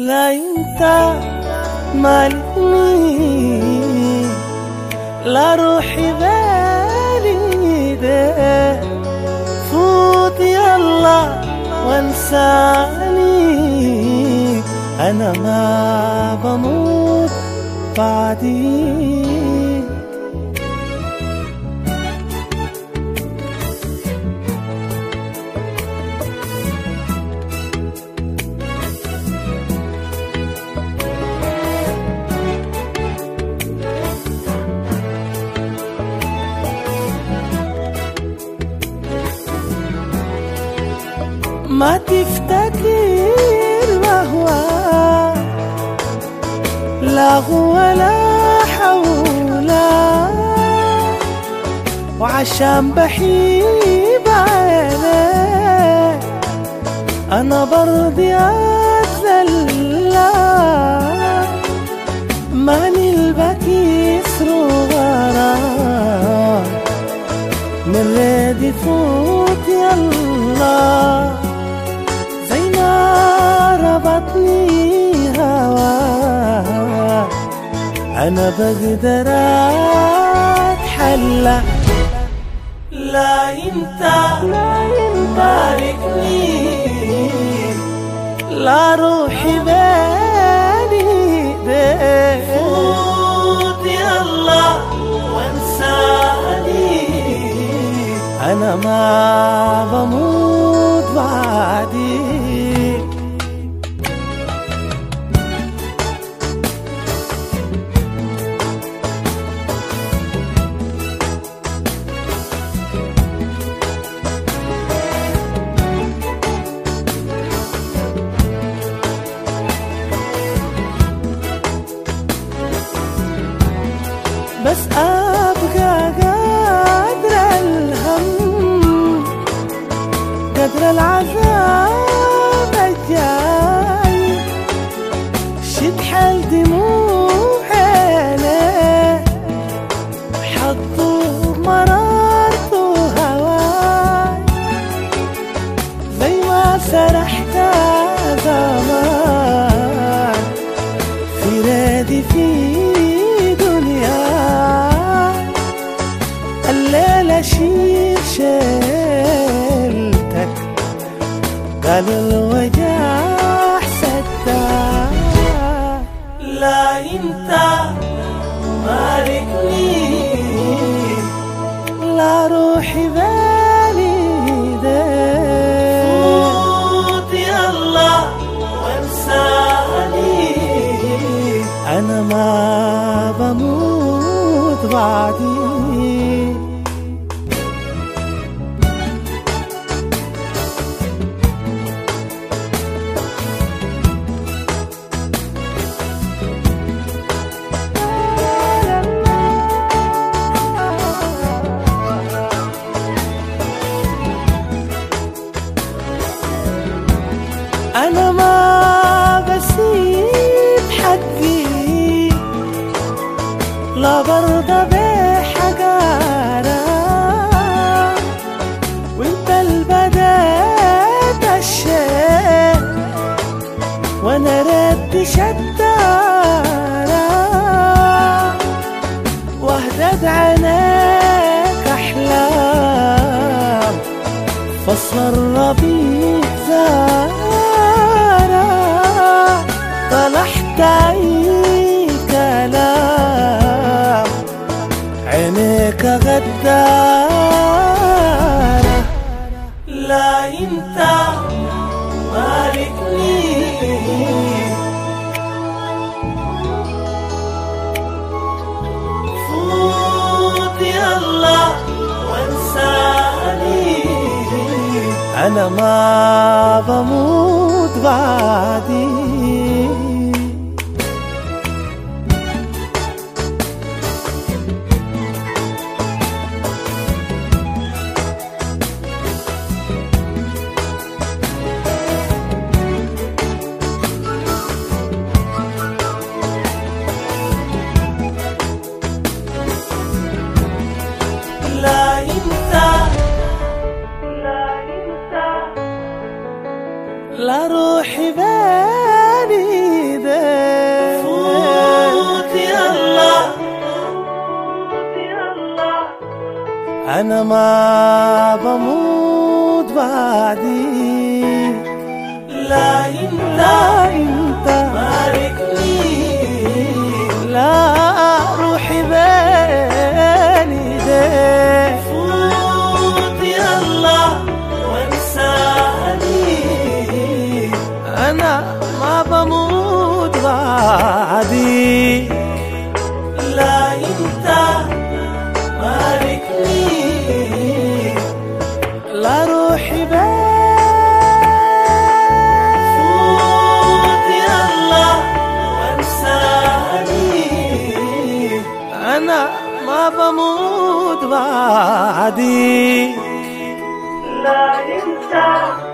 لا انت مالكني لا روحي بالي ده فوت يلا وانساني أنا ما بموت بعديك ما تفتكر هو لا هو ولا حول. وعشان بحيب عليك أنا برضي اتذلى ماني البكي صغرى من ريد يفوت يلا. أنا بقدر اتحلى لا انت باركني لا روحي بالي ده فوت يلا وانساني. أنا ما بموت بعديك العذاب الجاي. شد حال دموعي عليه حطوا هواي. زي ما سرحت زمان. في نادي في دنيا. الليلة شيل. قال الوجع سداد لا انت مالكني لا روحي بالي فوت يلا وانساني. أنا ما لا برضى بحقارة وانت اللي بدأت الشيء وأنا رد شدارة. واهدد عينيك أحلام فصل الربيع زارة غدارة لا انت مالكني. فوت يلا وانساني. أنا ما بموت بعدي. على روحي باني فوت يا الله. أنا ما بموت بعدي. لا إن لا إن لا روحي بيت. فوت يلا وانساني. أنا ما بموت بعديك لا ينسى.